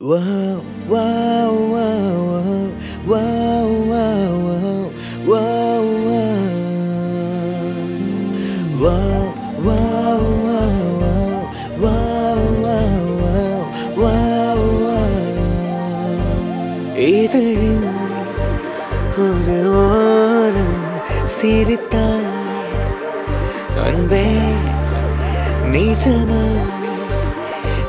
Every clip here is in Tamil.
Wow, ஒரு ஓரம் சிரித்தான் அன்பே நிஜமா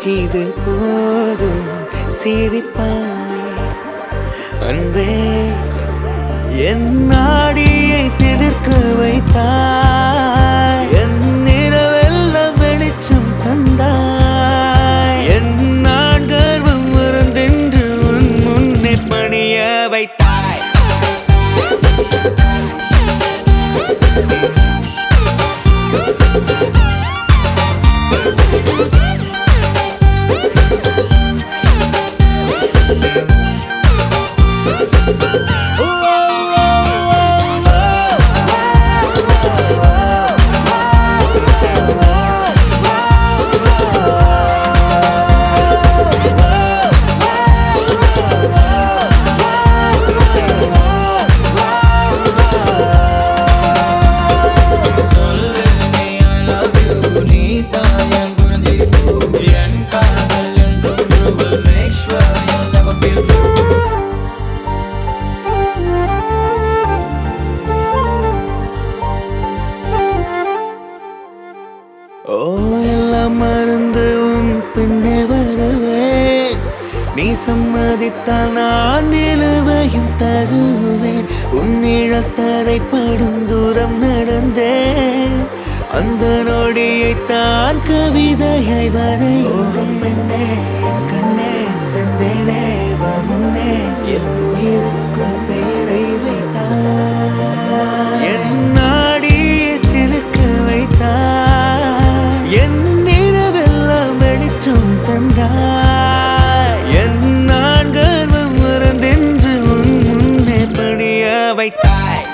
இது போதும் சிரிப்பாய். அன்பே என் நாடி எல்லாம் மறந்து உன் பின்னே வருவேன். நீ சம்மதித்தால் நான் நிலுவையும் தருவேன். உன் நிழல் தரைப்படும் தூரம் நடந்தேன். அந்த நொடியை தான் கவிதையை வரை கண்ணே செந்தேனே தந்தாய். என் நான் கர்வம் மறந்தென்று உன் முன்னே படிய வைத்தாய்.